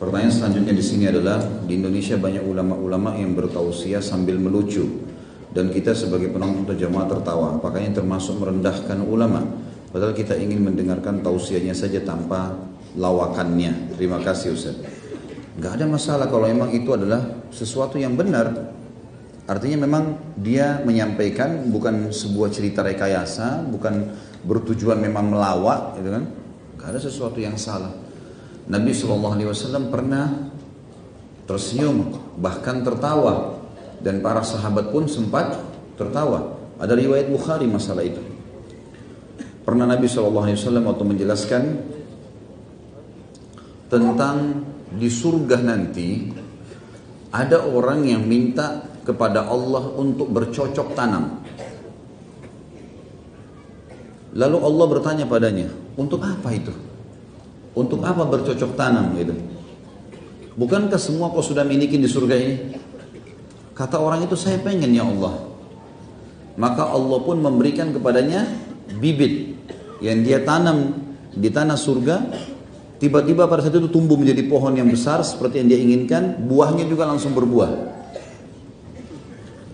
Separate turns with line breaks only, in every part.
Pertanyaan selanjutnya di sini adalah di Indonesia banyak ulama-ulama yang bertausiah sambil melucu dan kita sebagai penonton atau jamaah tertawa. Apakah ini termasuk merendahkan ulama? Padahal kita ingin mendengarkan tausiahnya saja tanpa lawakannya. Terima kasih Ustaz. Gak ada masalah kalau memang itu adalah sesuatu yang benar. Artinya memang dia menyampaikan bukan sebuah cerita rekayasa, bukan bertujuan memang melawak, gitu kan? Gak ada sesuatu yang salah. Nabi SAW pernah tersenyum, bahkan tertawa. Dan para sahabat pun sempat tertawa. Ada riwayat Bukhari masalah itu. Pernah Nabi SAW waktu menjelaskan tentang di surga nanti ada orang yang minta kepada Allah untuk bercocok tanam. Lalu Allah bertanya padanya, untuk apa itu? Untuk apa bercocok tanam gitu? Bukankah semua kau sudah miliki di surga ini? Kata orang itu saya pengen ya Allah. Maka Allah pun memberikan kepadanya bibit yang dia tanam di tanah surga. Tiba-tiba pada saat itu tumbuh menjadi pohon yang besar seperti yang dia inginkan. Buahnya juga langsung berbuah.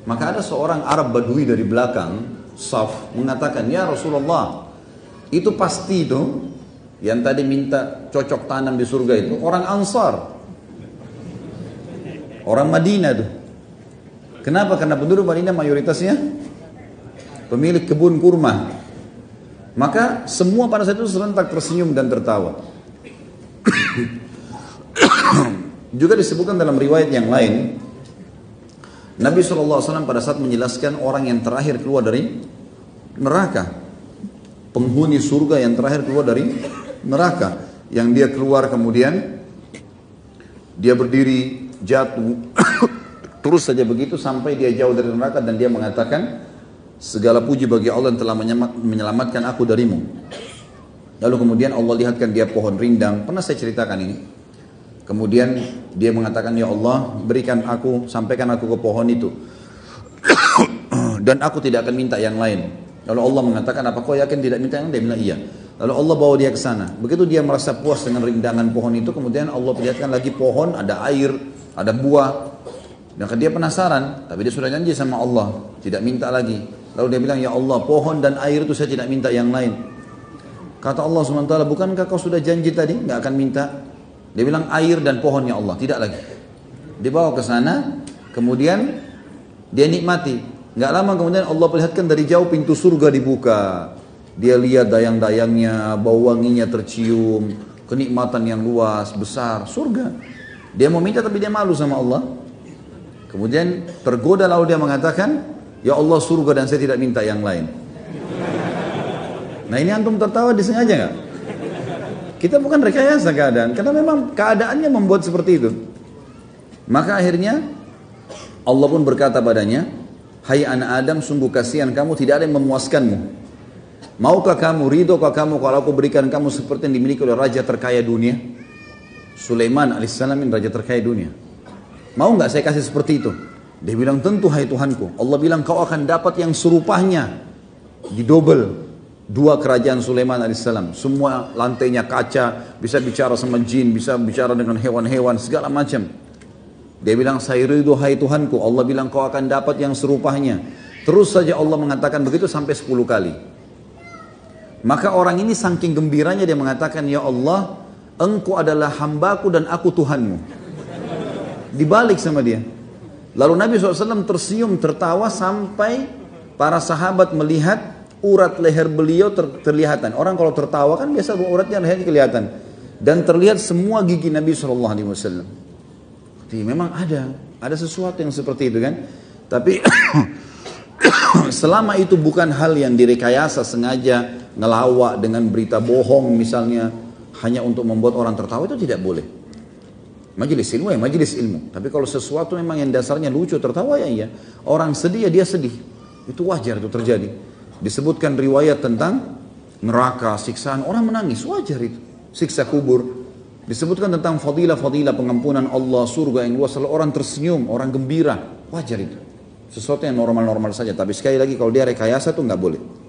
Maka ada seorang Arab Badui dari belakang, Saf, mengatakan, Ya Rasulullah, itu pasti itu yang tadi minta cocok tanam di surga itu orang Ansar. Orang Madinah tuh. Kenapa? Karena penduduk Madinah mayoritasnya pemilik kebun kurma. Maka semua pada saat itu serentak tersenyum dan tertawa. Juga disebutkan dalam riwayat yang lain, Nabi SAW pada saat menjelaskan orang yang terakhir keluar dari neraka, penghuni surga yang terakhir keluar dari neraka yang dia keluar kemudian dia berdiri jatuh. Terus saja begitu sampai dia jauh dari neraka dan dia mengatakan segala puji bagi Allah yang telah menyelamatkan aku darimu. Lalu kemudian Allah lihatkan dia pohon rindang. Pernah saya ceritakan ini? Kemudian dia mengatakan ya Allah berikan aku sampaikan aku ke pohon itu. Dan aku tidak akan minta yang lain. Lalu Allah mengatakan apa kau yakin tidak minta yang lain? Dia bilang iya Lalu Allah bawa dia ke sana. Begitu dia merasa puas dengan rindangan pohon itu, kemudian Allah perlihatkan lagi pohon, ada air, ada buah. Dan dia penasaran, tapi dia sudah janji sama Allah, tidak minta lagi. Lalu dia bilang, ya Allah, pohon dan air itu saya tidak minta yang lain. Kata Allah SWT, bukankah kau sudah janji tadi, nggak akan minta? Dia bilang, air dan pohon ya Allah, tidak lagi. Dibawa ke sana, kemudian dia nikmati. Nggak lama kemudian Allah perlihatkan dari jauh pintu surga dibuka. Dia lihat dayang-dayangnya, bau wanginya tercium, kenikmatan yang luas, besar, surga. Dia mau minta tapi dia malu sama Allah. Kemudian tergoda lalu dia mengatakan, Ya Allah surga dan saya tidak minta yang lain. Nah ini antum tertawa disengaja nggak? Kita bukan rekayasa keadaan, karena memang keadaannya membuat seperti itu. Maka akhirnya Allah pun berkata padanya, Hai anak Adam, sungguh kasihan kamu tidak ada yang memuaskanmu. Maukah kamu, ridhokah kamu kalau aku berikan kamu seperti yang dimiliki oleh raja terkaya dunia? Sulaiman alaihissalam raja terkaya dunia. Mau nggak saya kasih seperti itu? Dia bilang tentu hai Tuhanku. Allah bilang kau akan dapat yang serupanya double dua kerajaan Sulaiman alaihissalam. Semua lantainya kaca, bisa bicara sama jin, bisa bicara dengan hewan-hewan segala macam. Dia bilang saya ridho hai Tuhanku. Allah bilang kau akan dapat yang serupanya. Terus saja Allah mengatakan begitu sampai 10 kali. Maka orang ini saking gembiranya dia mengatakan, Ya Allah, engkau adalah hambaku dan aku Tuhanmu. Dibalik sama dia. Lalu Nabi SAW tersenyum, tertawa sampai para sahabat melihat urat leher beliau ter terlihatan. Orang kalau tertawa kan biasa uratnya lehernya kelihatan. Dan terlihat semua gigi Nabi SAW. Jadi memang ada, ada sesuatu yang seperti itu kan. Tapi selama itu bukan hal yang direkayasa sengaja ngelawak dengan berita bohong misalnya hanya untuk membuat orang tertawa itu tidak boleh. Majelis ilmu ya majelis ilmu. Tapi kalau sesuatu memang yang dasarnya lucu tertawa ya iya. Orang sedih ya dia sedih. Itu wajar itu terjadi. Disebutkan riwayat tentang neraka, siksaan. Orang menangis wajar itu. Siksa kubur. Disebutkan tentang fadilah-fadilah pengampunan Allah, surga yang luas. Lalu orang tersenyum, orang gembira. Wajar itu. Sesuatu yang normal-normal saja. Tapi sekali lagi kalau dia rekayasa itu nggak boleh.